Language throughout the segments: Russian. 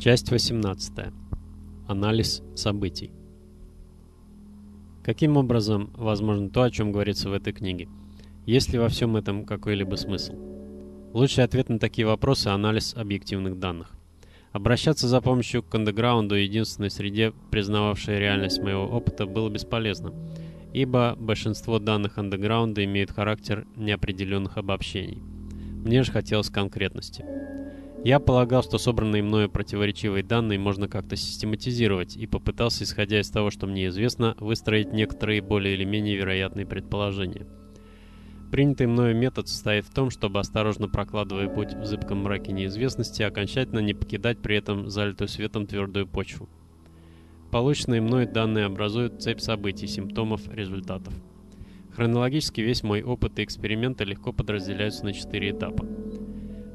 Часть 18. Анализ событий. Каким образом возможно то, о чем говорится в этой книге? Есть ли во всем этом какой-либо смысл? Лучший ответ на такие вопросы – анализ объективных данных. Обращаться за помощью к андеграунду, единственной среде, признававшей реальность моего опыта, было бесполезно, ибо большинство данных андеграунда имеют характер неопределенных обобщений. Мне же хотелось конкретности. Я полагал, что собранные мною противоречивые данные можно как-то систематизировать, и попытался, исходя из того, что мне известно, выстроить некоторые более или менее вероятные предположения. Принятый мною метод состоит в том, чтобы, осторожно прокладывая путь в зыбком мраке неизвестности, окончательно не покидать при этом залитую светом твердую почву. Полученные мной данные образуют цепь событий, симптомов, результатов. Хронологически весь мой опыт и эксперименты легко подразделяются на четыре этапа.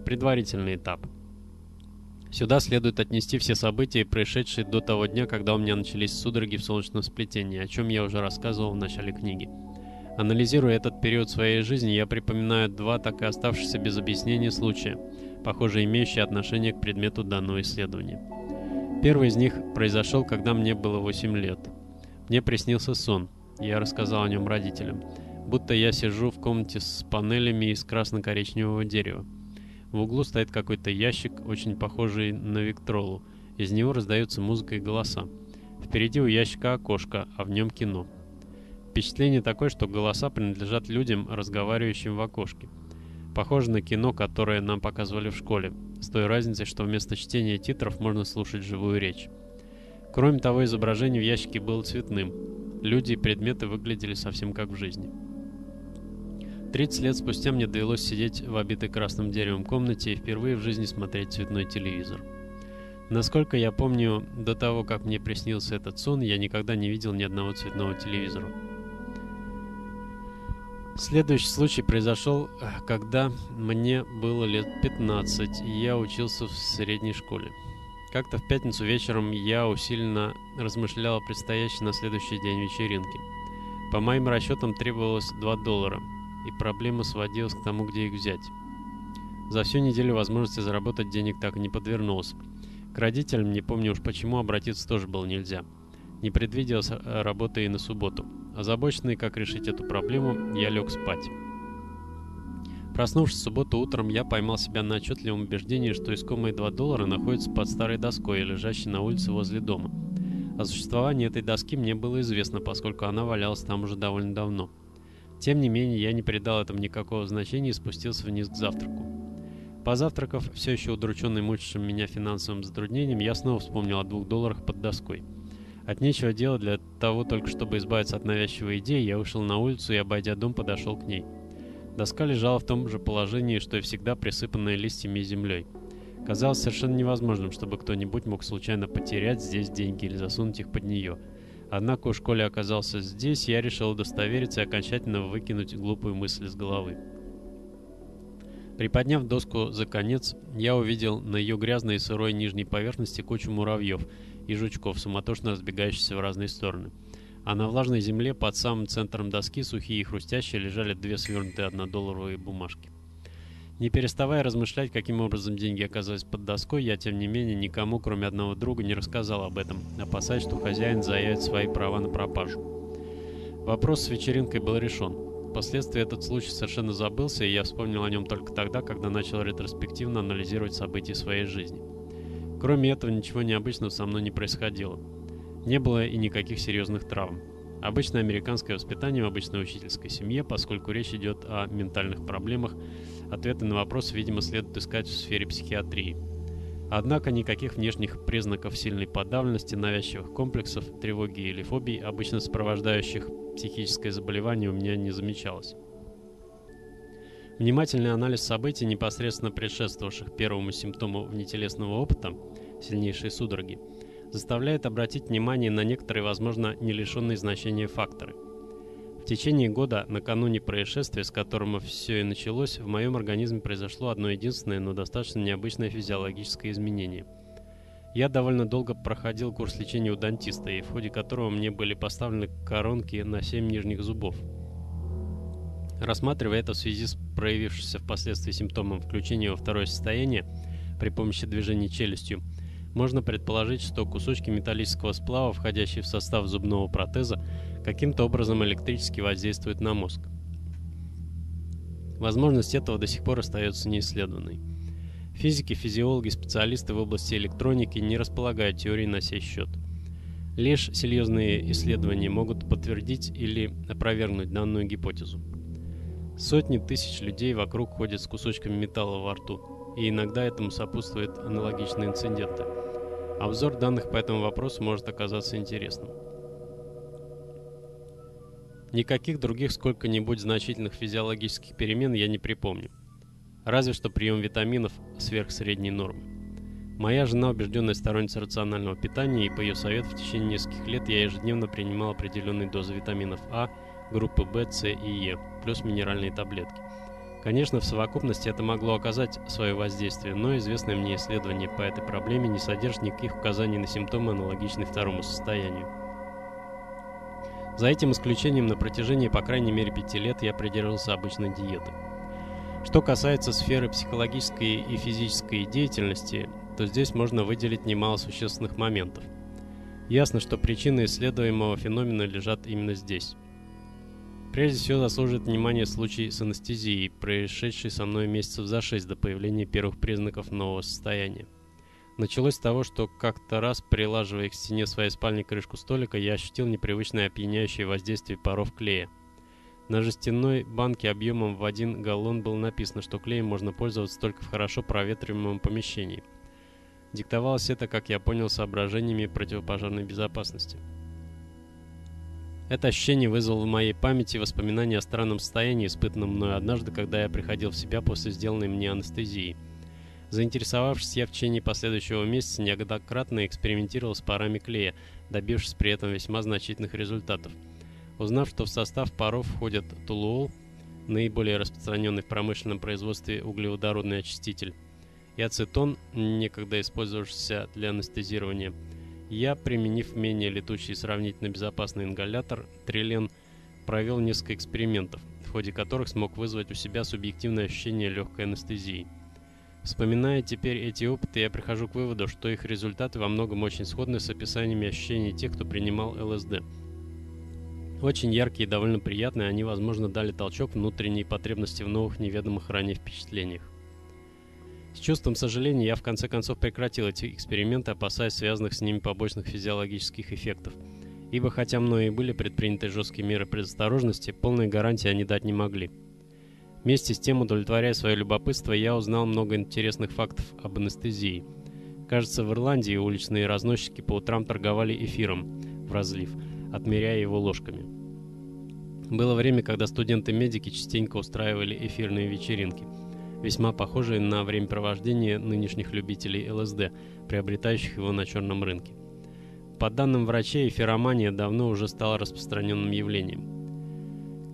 Предварительный этап – Сюда следует отнести все события, происшедшие до того дня, когда у меня начались судороги в солнечном сплетении, о чем я уже рассказывал в начале книги. Анализируя этот период своей жизни, я припоминаю два так и оставшихся без объяснения случая, похоже имеющие отношение к предмету данного исследования. Первый из них произошел, когда мне было 8 лет. Мне приснился сон, я рассказал о нем родителям, будто я сижу в комнате с панелями из красно-коричневого дерева. В углу стоит какой-то ящик, очень похожий на Виктролу. Из него раздаются музыка и голоса. Впереди у ящика окошко, а в нем кино. Впечатление такое, что голоса принадлежат людям, разговаривающим в окошке. Похоже на кино, которое нам показывали в школе, с той разницей, что вместо чтения титров можно слушать живую речь. Кроме того, изображение в ящике было цветным. Люди и предметы выглядели совсем как в жизни. 30 лет спустя мне довелось сидеть в обитой красным деревом комнате и впервые в жизни смотреть цветной телевизор. Насколько я помню, до того, как мне приснился этот сон, я никогда не видел ни одного цветного телевизора. Следующий случай произошел, когда мне было лет 15, и я учился в средней школе. Как-то в пятницу вечером я усиленно размышлял о предстоящей на следующий день вечеринке. По моим расчетам требовалось 2 доллара – и проблема сводилась к тому, где их взять. За всю неделю возможности заработать денег так и не подвернулось. К родителям, не помню уж почему, обратиться тоже было нельзя. Не предвиделось э, работы и на субботу. Озабоченный, как решить эту проблему, я лег спать. Проснувшись в субботу утром, я поймал себя на отчетливом убеждении, что искомые 2 доллара находятся под старой доской, лежащей на улице возле дома. О существовании этой доски мне было известно, поскольку она валялась там уже довольно давно. Тем не менее, я не придал этому никакого значения и спустился вниз к завтраку. Позавтракав, все еще удрученный мучившим меня финансовым затруднением, я снова вспомнил о двух долларах под доской. От нечего делать для того, только чтобы избавиться от навязчивой идеи, я вышел на улицу и, обойдя дом, подошел к ней. Доска лежала в том же положении, что и всегда, присыпанная листьями и землей. Казалось совершенно невозможным, чтобы кто-нибудь мог случайно потерять здесь деньги или засунуть их под нее – Однако уж коли оказался здесь, я решил удостовериться и окончательно выкинуть глупую мысль из головы. Приподняв доску за конец, я увидел на ее грязной и сырой нижней поверхности кучу муравьев и жучков, суматошно разбегающихся в разные стороны. А на влажной земле под самым центром доски, сухие и хрустящие, лежали две свернутые однодолларовые бумажки. Не переставая размышлять, каким образом деньги оказались под доской, я, тем не менее, никому, кроме одного друга, не рассказал об этом, опасаясь, что хозяин заявит свои права на пропажу. Вопрос с вечеринкой был решен. Впоследствии этот случай совершенно забылся, и я вспомнил о нем только тогда, когда начал ретроспективно анализировать события своей жизни. Кроме этого, ничего необычного со мной не происходило. Не было и никаких серьезных травм. Обычное американское воспитание в обычной учительской семье, поскольку речь идет о ментальных проблемах, ответы на вопросы, видимо, следует искать в сфере психиатрии. Однако никаких внешних признаков сильной подавленности, навязчивых комплексов, тревоги или фобий, обычно сопровождающих психическое заболевание, у меня не замечалось. Внимательный анализ событий, непосредственно предшествовавших первому симптому внетелесного опыта, сильнейшие судороги, заставляет обратить внимание на некоторые, возможно, не лишенные значения факторы. В течение года, накануне происшествия, с которым все и началось, в моем организме произошло одно единственное, но достаточно необычное физиологическое изменение. Я довольно долго проходил курс лечения у дантиста, и в ходе которого мне были поставлены коронки на 7 нижних зубов. Рассматривая это в связи с проявившимся впоследствии симптомом включения во второе состояние при помощи движения челюстью, можно предположить, что кусочки металлического сплава, входящие в состав зубного протеза, каким-то образом электрически воздействуют на мозг. Возможность этого до сих пор остается неисследованной. Физики, физиологи, специалисты в области электроники не располагают теорией на сей счет. Лишь серьезные исследования могут подтвердить или опровергнуть данную гипотезу. Сотни тысяч людей вокруг ходят с кусочками металла во рту, и иногда этому сопутствуют аналогичные инциденты. Обзор данных по этому вопросу может оказаться интересным. Никаких других сколько-нибудь значительных физиологических перемен я не припомню. Разве что прием витаминов сверх средней нормы. Моя жена убежденная сторонница рационального питания, и по ее совету в течение нескольких лет я ежедневно принимал определенные дозы витаминов А, группы В, С и Е, плюс минеральные таблетки. Конечно, в совокупности это могло оказать свое воздействие, но известное мне исследование по этой проблеме не содержит никаких указаний на симптомы, аналогичные второму состоянию. За этим исключением на протяжении по крайней мере пяти лет я придерживался обычной диеты. Что касается сферы психологической и физической деятельности, то здесь можно выделить немало существенных моментов. Ясно, что причины исследуемого феномена лежат именно здесь. Прежде всего заслуживает внимания случай с анестезией, происшедший со мной месяцев за шесть до появления первых признаков нового состояния. Началось с того, что как-то раз, прилаживая к стене своей спальни крышку столика, я ощутил непривычное опьяняющее воздействие паров клея. На жестяной банке объемом в один галлон было написано, что клеем можно пользоваться только в хорошо проветриваемом помещении. Диктовалось это, как я понял, соображениями противопожарной безопасности. Это ощущение вызвало в моей памяти воспоминания о странном состоянии, испытанном мной однажды, когда я приходил в себя после сделанной мне анестезии – Заинтересовавшись, я в течение последующего месяца неоднократно экспериментировал с парами клея, добившись при этом весьма значительных результатов. Узнав, что в состав паров входят тулуол, наиболее распространенный в промышленном производстве углеводородный очиститель, и ацетон, некогда использовавшийся для анестезирования, я, применив менее летучий и сравнительно безопасный ингалятор, трилен, провел несколько экспериментов, в ходе которых смог вызвать у себя субъективное ощущение легкой анестезии. Вспоминая теперь эти опыты, я прихожу к выводу, что их результаты во многом очень сходны с описаниями ощущений тех, кто принимал ЛСД. Очень яркие и довольно приятные, они, возможно, дали толчок внутренней потребности в новых неведомых ранее впечатлениях. С чувством сожаления я в конце концов прекратил эти эксперименты, опасаясь связанных с ними побочных физиологических эффектов. Ибо хотя мною и были предприняты жесткие меры предосторожности, полной гарантии они дать не могли. Вместе с тем, удовлетворяя свое любопытство, я узнал много интересных фактов об анестезии. Кажется, в Ирландии уличные разносчики по утрам торговали эфиром в разлив, отмеряя его ложками. Было время, когда студенты-медики частенько устраивали эфирные вечеринки, весьма похожие на времяпровождение нынешних любителей ЛСД, приобретающих его на черном рынке. По данным врачей, эфиромания давно уже стала распространенным явлением.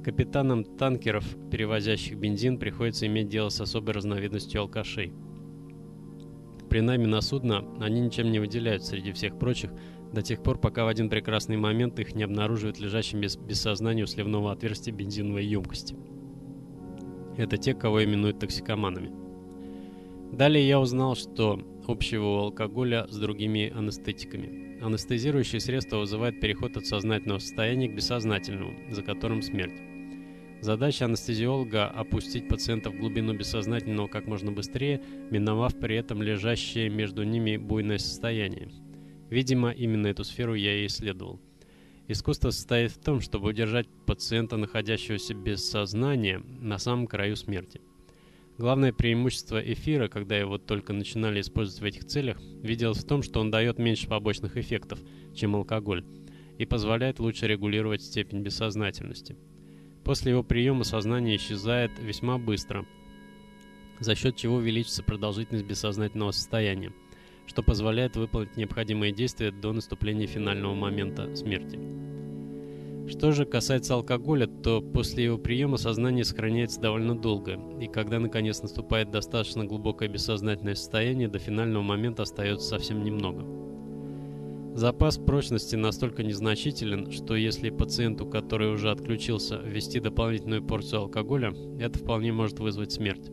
Капитанам танкеров, перевозящих бензин, приходится иметь дело с особой разновидностью алкашей. При найме на судно они ничем не выделяют среди всех прочих, до тех пор, пока в один прекрасный момент их не обнаруживают лежащим без, без сознания у сливного отверстия бензиновой емкости. Это те, кого именуют токсикоманами. Далее я узнал, что общего у алкоголя с другими анестетиками. Анестезирующие средства вызывают переход от сознательного состояния к бессознательному, за которым смерть. Задача анестезиолога – опустить пациента в глубину бессознательного как можно быстрее, миновав при этом лежащее между ними буйное состояние. Видимо, именно эту сферу я и исследовал. Искусство состоит в том, чтобы удержать пациента, находящегося без сознания, на самом краю смерти. Главное преимущество эфира, когда его только начинали использовать в этих целях, виделось в том, что он дает меньше побочных эффектов, чем алкоголь, и позволяет лучше регулировать степень бессознательности. После его приема сознание исчезает весьма быстро, за счет чего увеличится продолжительность бессознательного состояния, что позволяет выполнить необходимые действия до наступления финального момента смерти. Что же касается алкоголя, то после его приема сознание сохраняется довольно долго, и когда наконец наступает достаточно глубокое бессознательное состояние, до финального момента остается совсем немного. Запас прочности настолько незначителен, что если пациенту, который уже отключился, ввести дополнительную порцию алкоголя, это вполне может вызвать смерть.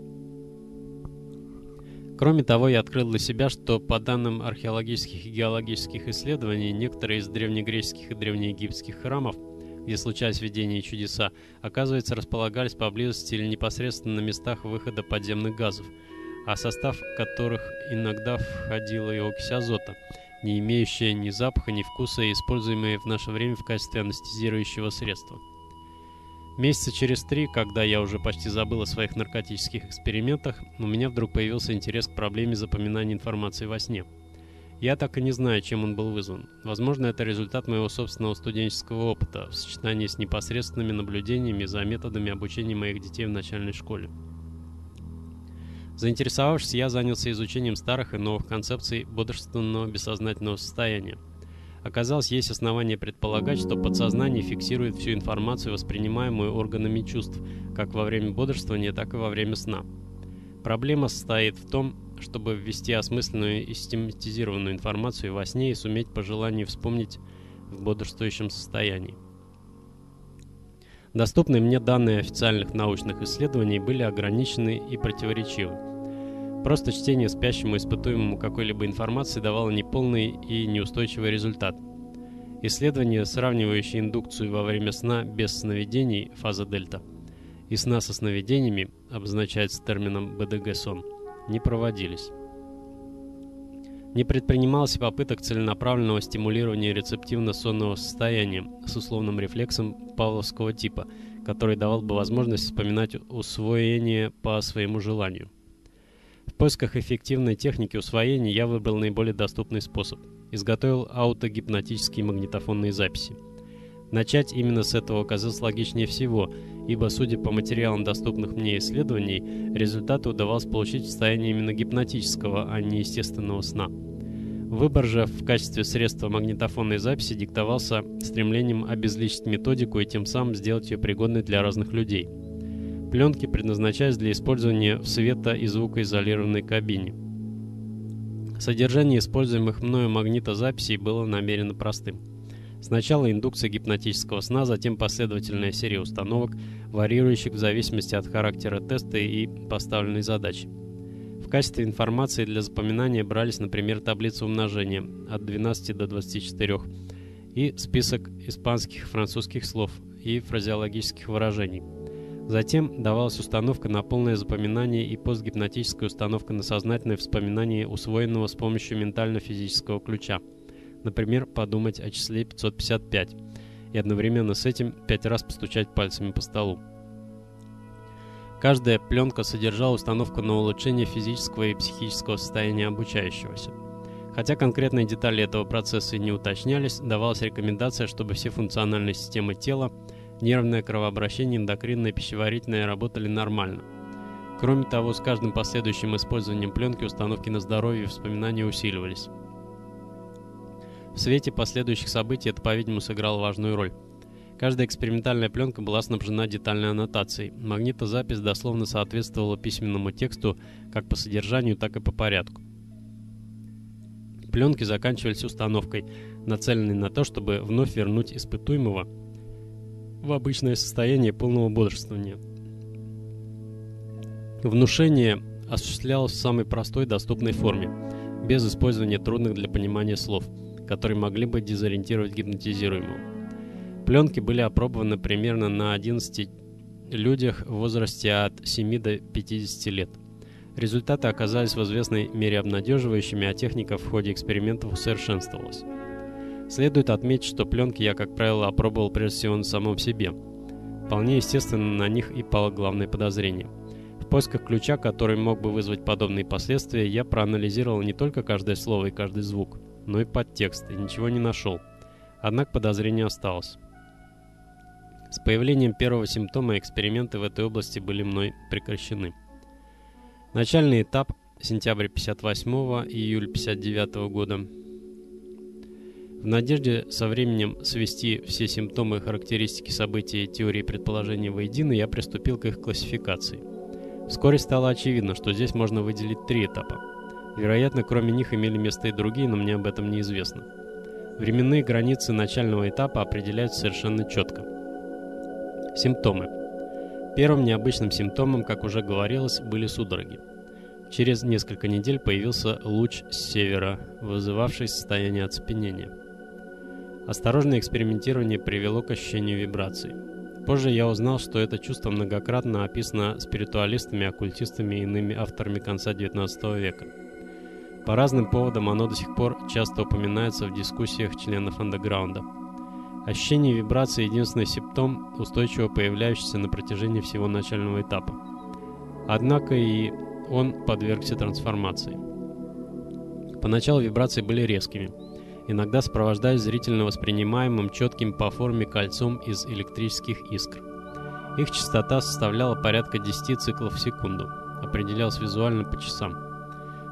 Кроме того, я открыл для себя, что по данным археологических и геологических исследований, некоторые из древнегреческих и древнеегипетских храмов, где случались видения и чудеса, оказывается, располагались поблизости или непосредственно на местах выхода подземных газов, а состав которых иногда входила и окись азота, не имеющая ни запаха, ни вкуса и используемая в наше время в качестве анестезирующего средства. Месяца через три, когда я уже почти забыл о своих наркотических экспериментах, у меня вдруг появился интерес к проблеме запоминания информации во сне. Я так и не знаю, чем он был вызван. Возможно, это результат моего собственного студенческого опыта в сочетании с непосредственными наблюдениями за методами обучения моих детей в начальной школе. Заинтересовавшись, я занялся изучением старых и новых концепций бодрственного бессознательного состояния. Оказалось, есть основания предполагать, что подсознание фиксирует всю информацию, воспринимаемую органами чувств, как во время бодрствования, так и во время сна. Проблема состоит в том, чтобы ввести осмысленную и систематизированную информацию во сне и суметь по желанию вспомнить в бодрствующем состоянии. Доступные мне данные официальных научных исследований были ограничены и противоречивы. Просто чтение спящему испытуемому какой-либо информации давало неполный и неустойчивый результат. Исследования, сравнивающие индукцию во время сна без сновидений, фаза дельта, и сна со сновидениями, обозначается термином БДГ-сон, не проводились. Не предпринималось попыток целенаправленного стимулирования рецептивно-сонного состояния с условным рефлексом павловского типа, который давал бы возможность вспоминать усвоение по своему желанию. В поисках эффективной техники усвоения я выбрал наиболее доступный способ. Изготовил аутогипнотические магнитофонные записи. Начать именно с этого оказалось логичнее всего, ибо, судя по материалам доступных мне исследований, результаты удавалось получить в состоянии именно гипнотического, а не естественного сна. Выбор же в качестве средства магнитофонной записи диктовался стремлением обезличить методику и тем самым сделать ее пригодной для разных людей – Пленки предназначались для использования в свето- и звукоизолированной кабине. Содержание используемых мною магнитозаписей было намеренно простым. Сначала индукция гипнотического сна, затем последовательная серия установок, варьирующих в зависимости от характера теста и поставленной задачи. В качестве информации для запоминания брались, например, таблицы умножения от 12 до 24 и список испанских и французских слов и фразеологических выражений – Затем давалась установка на полное запоминание и постгипнотическая установка на сознательное вспоминание усвоенного с помощью ментально-физического ключа. Например, подумать о числе 555 и одновременно с этим пять раз постучать пальцами по столу. Каждая пленка содержала установку на улучшение физического и психического состояния обучающегося. Хотя конкретные детали этого процесса не уточнялись, давалась рекомендация, чтобы все функциональные системы тела – Нервное кровообращение, эндокринная пищеварительная работали нормально. Кроме того, с каждым последующим использованием пленки установки на здоровье и вспоминания усиливались. В свете последующих событий это, по-видимому, сыграло важную роль. Каждая экспериментальная пленка была снабжена детальной аннотацией. Магнитозапись дословно соответствовала письменному тексту как по содержанию, так и по порядку. Пленки заканчивались установкой, нацеленной на то, чтобы вновь вернуть испытуемого в обычное состояние полного бодрствования. Внушение осуществлялось в самой простой доступной форме, без использования трудных для понимания слов, которые могли бы дезориентировать гипнотизируемого. Пленки были опробованы примерно на 11 людях в возрасте от 7 до 50 лет. Результаты оказались в известной мере обнадеживающими, а техника в ходе экспериментов усовершенствовалась. Следует отметить, что пленки я, как правило, опробовал прежде всего на самом себе. Вполне естественно, на них и пало главное подозрение. В поисках ключа, который мог бы вызвать подобные последствия, я проанализировал не только каждое слово и каждый звук, но и подтекст, и ничего не нашел. Однако подозрение осталось. С появлением первого симптома эксперименты в этой области были мной прекращены. Начальный этап, сентябрь 58 июль 59 года, в надежде со временем свести все симптомы и характеристики событий теории предположения воедино, я приступил к их классификации. Вскоре стало очевидно, что здесь можно выделить три этапа. Вероятно, кроме них имели место и другие, но мне об этом неизвестно. Временные границы начального этапа определяются совершенно четко. Симптомы. Первым необычным симптомом, как уже говорилось, были судороги. Через несколько недель появился луч с севера, вызывавший состояние оцепенения. Осторожное экспериментирование привело к ощущению вибраций. Позже я узнал, что это чувство многократно описано спиритуалистами, оккультистами и иными авторами конца XIX века. По разным поводам оно до сих пор часто упоминается в дискуссиях членов андеграунда. Ощущение вибрации – единственный симптом, устойчиво появляющийся на протяжении всего начального этапа. Однако и он подвергся трансформации. Поначалу вибрации были резкими, иногда сопровождаясь зрительно воспринимаемым четким по форме кольцом из электрических искр. Их частота составляла порядка 10 циклов в секунду, определялась визуально по часам.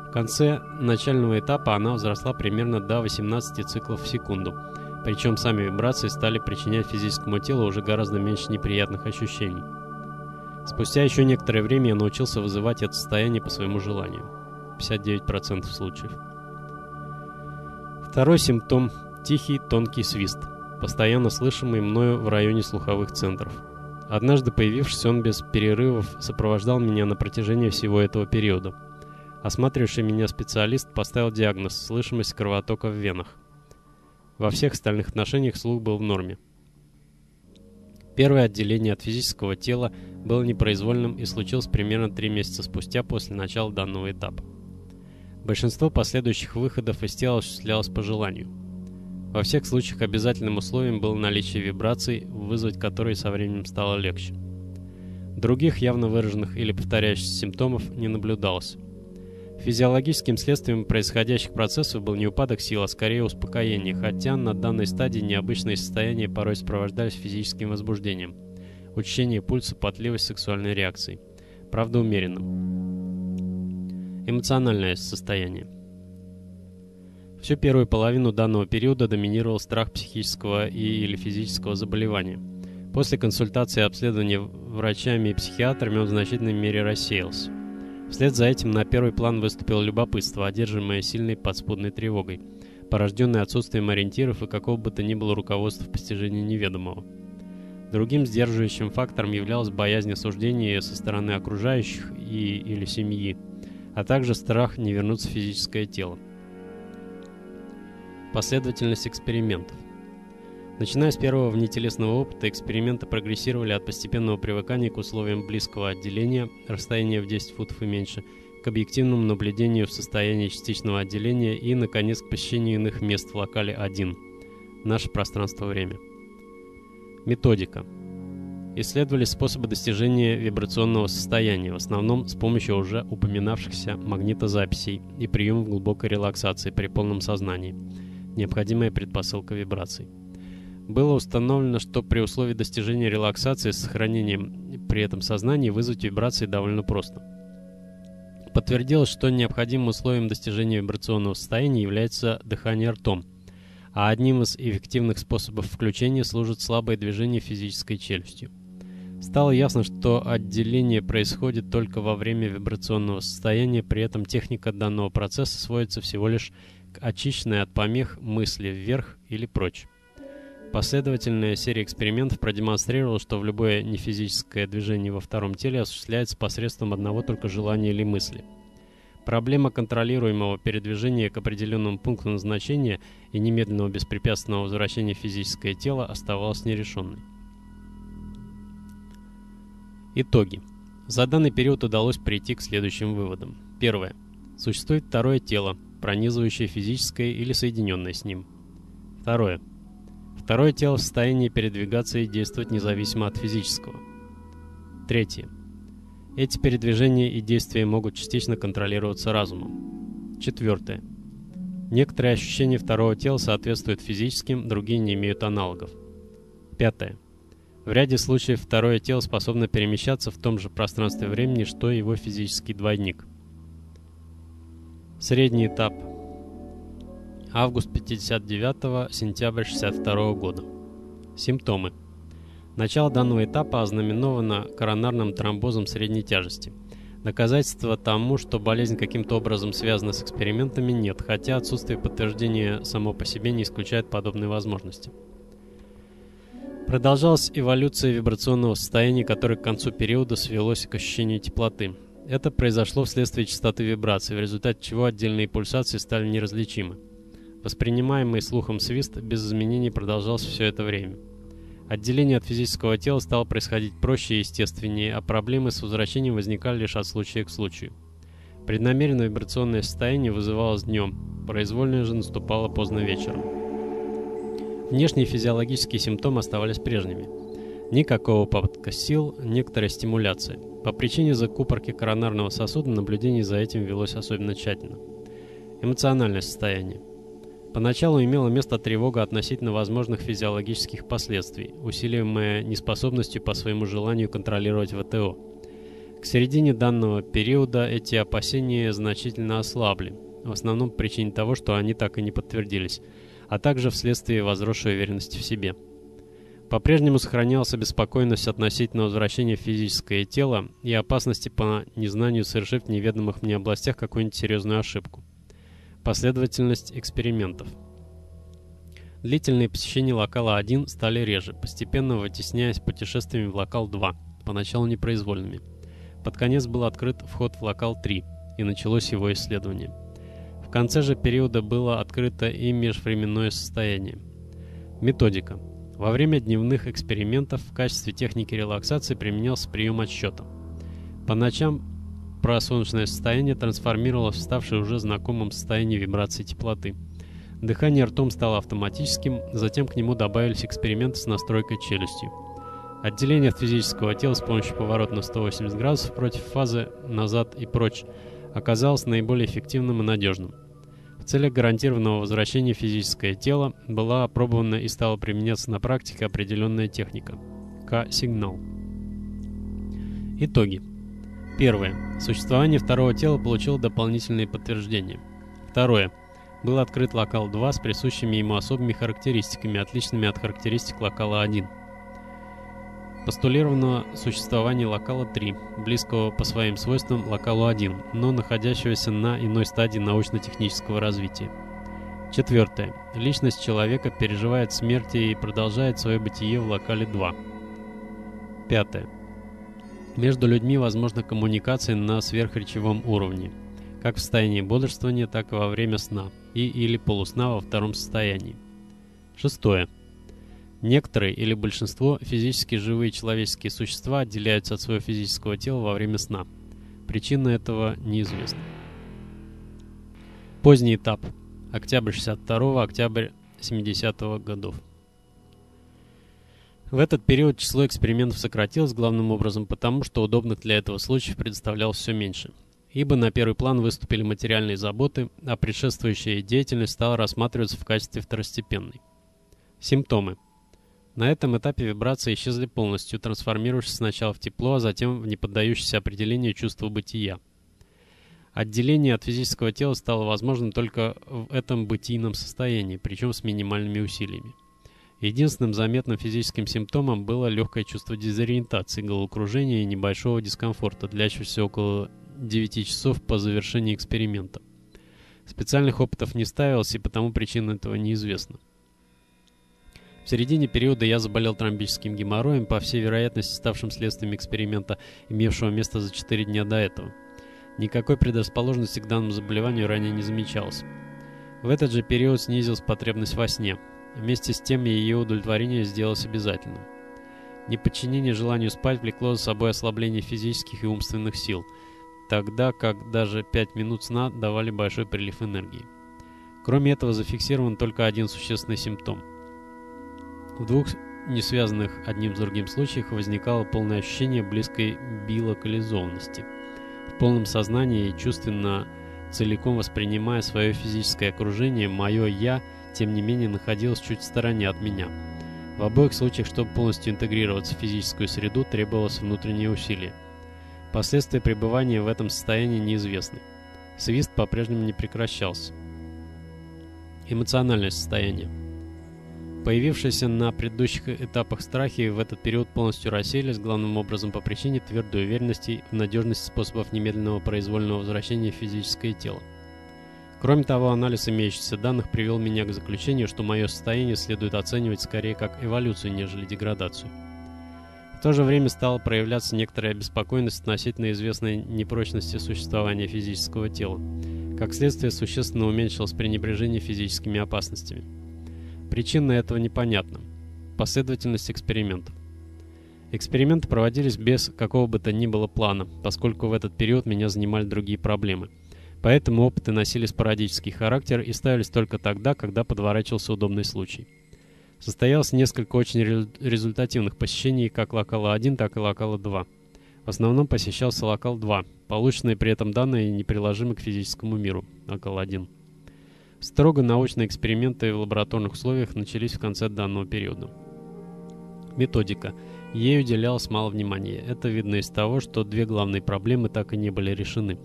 В конце начального этапа она возросла примерно до 18 циклов в секунду, причем сами вибрации стали причинять физическому телу уже гораздо меньше неприятных ощущений. Спустя еще некоторое время я научился вызывать это состояние по своему желанию. 59% случаев. Второй симптом – тихий тонкий свист, постоянно слышимый мною в районе слуховых центров. Однажды появившись, он без перерывов сопровождал меня на протяжении всего этого периода. Осматривавший меня специалист поставил диагноз – слышимость кровотока в венах. Во всех остальных отношениях слух был в норме. Первое отделение от физического тела было непроизвольным и случилось примерно три месяца спустя после начала данного этапа. Большинство последующих выходов из тела осуществлялось по желанию. Во всех случаях обязательным условием было наличие вибраций, вызвать которые со временем стало легче. Других явно выраженных или повторяющихся симптомов не наблюдалось. Физиологическим следствием происходящих процессов был не упадок сил, а скорее успокоение, хотя на данной стадии необычные состояния порой сопровождались физическим возбуждением, учащение пульса, потливость сексуальной реакцией. Правда, умеренным. Эмоциональное состояние. Всю первую половину данного периода доминировал страх психического и или физического заболевания. После консультации и обследования врачами и психиатрами он в значительной мере рассеялся. Вслед за этим на первый план выступило любопытство, одержимое сильной подспудной тревогой, порожденной отсутствием ориентиров и какого бы то ни было руководства в постижении неведомого. Другим сдерживающим фактором являлась боязнь осуждения со стороны окружающих и или семьи, а также страх не вернуться в физическое тело. Последовательность экспериментов. Начиная с первого внетелесного опыта, эксперименты прогрессировали от постепенного привыкания к условиям близкого отделения, расстояния в 10 футов и меньше, к объективному наблюдению в состоянии частичного отделения и, наконец, к посещению иных мест в локале 1. Наше пространство-время. Методика. Исследовали способы достижения вибрационного состояния, в основном с помощью уже упоминавшихся магнитозаписей и приемов глубокой релаксации при полном сознании. Необходимая предпосылка вибраций. Было установлено, что при условии достижения релаксации с сохранением при этом сознания вызвать вибрации довольно просто. Подтвердилось, что необходимым условием достижения вибрационного состояния является дыхание ртом, а одним из эффективных способов включения служит слабое движение физической челюстью. Стало ясно, что отделение происходит только во время вибрационного состояния, при этом техника данного процесса сводится всего лишь к очищенной от помех мысли вверх или прочь. Последовательная серия экспериментов продемонстрировала, что в любое нефизическое движение во втором теле осуществляется посредством одного только желания или мысли. Проблема контролируемого передвижения к определенному пункту назначения и немедленного беспрепятственного возвращения в физическое тело оставалась нерешенной. Итоги. За данный период удалось прийти к следующим выводам. Первое. Существует второе тело, пронизывающее физическое или соединенное с ним. Второе. Второе тело в состоянии передвигаться и действовать независимо от физического. Третье. Эти передвижения и действия могут частично контролироваться разумом. Четвертое. Некоторые ощущения второго тела соответствуют физическим, другие не имеют аналогов. Пятое. В ряде случаев второе тело способно перемещаться в том же пространстве времени, что и его физический двойник. Средний этап – Август 59 сентябрь 62 года. Симптомы. Начало данного этапа ознаменовано коронарным тромбозом средней тяжести. Доказательства тому, что болезнь каким-то образом связана с экспериментами, нет, хотя отсутствие подтверждения само по себе не исключает подобной возможности. Продолжалась эволюция вибрационного состояния, которое к концу периода свелось к ощущению теплоты. Это произошло вследствие частоты вибраций, в результате чего отдельные пульсации стали неразличимы. Воспринимаемый слухом свист без изменений продолжался все это время. Отделение от физического тела стало происходить проще и естественнее, а проблемы с возвращением возникали лишь от случая к случаю. Преднамеренное вибрационное состояние вызывалось днем, произвольное же наступало поздно вечером. Внешние физиологические симптомы оставались прежними. Никакого попытка сил, некоторая стимуляция. По причине закупорки коронарного сосуда наблюдение за этим велось особенно тщательно. Эмоциональное состояние. Поначалу имела место тревога относительно возможных физиологических последствий, усиливаемая неспособностью по своему желанию контролировать ВТО. К середине данного периода эти опасения значительно ослабли, в основном по причине того, что они так и не подтвердились, а также вследствие возросшей уверенности в себе. По-прежнему сохранялась обеспокоенность относительно возвращения в физическое тело и опасности по незнанию совершив в неведомых мне областях какую-нибудь серьезную ошибку. Последовательность экспериментов. Длительные посещения локала 1 стали реже, постепенно вытесняясь путешествиями в локал 2, поначалу непроизвольными. Под конец был открыт вход в локал 3, и началось его исследование. В конце же периода было открыто и межвременное состояние. Методика. Во время дневных экспериментов в качестве техники релаксации применялся прием отсчета. По ночам просолнечное состояние трансформировалось в ставшее уже знакомым состояние вибрации теплоты. Дыхание ртом стало автоматическим, затем к нему добавились эксперименты с настройкой челюстью. Отделение от физического тела с помощью поворота на 180 градусов против фазы назад и прочь оказалось наиболее эффективным и надежным целях гарантированного возвращения в физическое тело была опробована и стала применяться на практике определенная техника – К-сигнал. Итоги. Первое. Существование второго тела получило дополнительные подтверждения. Второе. Был открыт локал 2 с присущими ему особыми характеристиками, отличными от характеристик локала 1 постулированного существования локала 3, близкого по своим свойствам локалу 1, но находящегося на иной стадии научно-технического развития. Четвертое. Личность человека переживает смерть и продолжает свое бытие в локале 2. Пятое. Между людьми возможна коммуникация на сверхречевом уровне, как в состоянии бодрствования, так и во время сна, и или полусна во втором состоянии. Шестое. Некоторые или большинство физически живые человеческие существа отделяются от своего физического тела во время сна. Причина этого неизвестна. Поздний этап. Октябрь 62 октябрь 70-го годов. В этот период число экспериментов сократилось главным образом потому, что удобных для этого случаев предоставлялось все меньше. Ибо на первый план выступили материальные заботы, а предшествующая деятельность стала рассматриваться в качестве второстепенной. Симптомы. На этом этапе вибрации исчезли полностью, трансформируясь сначала в тепло, а затем в неподдающееся определению чувство бытия. Отделение от физического тела стало возможным только в этом бытийном состоянии, причем с минимальными усилиями. Единственным заметным физическим симптомом было легкое чувство дезориентации, головокружения и небольшого дискомфорта, длящегося около 9 часов по завершении эксперимента. Специальных опытов не ставилось, и потому причина этого неизвестна. В середине периода я заболел тромбическим геморроем, по всей вероятности ставшим следствием эксперимента, имевшего место за 4 дня до этого. Никакой предрасположенности к данному заболеванию ранее не замечалось. В этот же период снизилась потребность во сне. Вместе с тем ее удовлетворение сделалось обязательным. Неподчинение желанию спать влекло за собой ослабление физических и умственных сил, тогда как даже 5 минут сна давали большой прилив энергии. Кроме этого зафиксирован только один существенный симптом – в двух не связанных одним с другим случаях возникало полное ощущение близкой билокализованности. В полном сознании и чувственно целиком воспринимая свое физическое окружение, мое «я», тем не менее, находилось чуть в стороне от меня. В обоих случаях, чтобы полностью интегрироваться в физическую среду, требовалось внутреннее усилие. Последствия пребывания в этом состоянии неизвестны. Свист по-прежнему не прекращался. Эмоциональное состояние. Появившиеся на предыдущих этапах страхи в этот период полностью рассеялись, главным образом по причине твердой уверенности в надежности способов немедленного произвольного возвращения в физическое тело. Кроме того, анализ имеющихся данных привел меня к заключению, что мое состояние следует оценивать скорее как эволюцию, нежели деградацию. В то же время стала проявляться некоторая обеспокоенность относительно известной непрочности существования физического тела. Как следствие, существенно уменьшилось пренебрежение физическими опасностями. Причина этого непонятна. Последовательность экспериментов. Эксперименты проводились без какого бы то ни было плана, поскольку в этот период меня занимали другие проблемы. Поэтому опыты носили спорадический характер и ставились только тогда, когда подворачивался удобный случай. Состоялось несколько очень результативных посещений как локала 1, так и локала 2. В основном посещался локал 2, полученные при этом данные неприложимы к физическому миру, локал 1. Строго научные эксперименты в лабораторных условиях начались в конце данного периода. Методика. Ей уделялось мало внимания. Это видно из того, что две главные проблемы так и не были решены.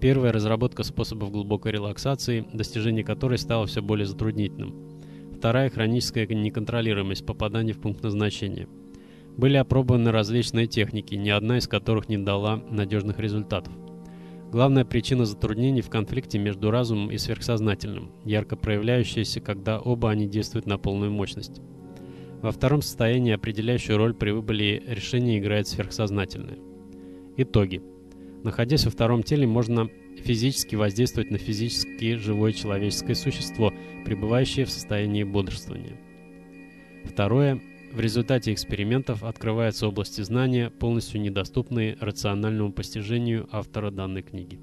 Первая – разработка способов глубокой релаксации, достижение которой стало все более затруднительным. Вторая – хроническая неконтролируемость попадания в пункт назначения. Были опробованы различные техники, ни одна из которых не дала надежных результатов. Главная причина затруднений в конфликте между разумом и сверхсознательным, ярко проявляющаяся, когда оба они действуют на полную мощность. Во втором состоянии определяющую роль при выборе решения играет сверхсознательное. Итоги. Находясь во втором теле, можно физически воздействовать на физически живое человеческое существо, пребывающее в состоянии бодрствования. Второе. В результате экспериментов открываются области знания, полностью недоступные рациональному постижению автора данной книги.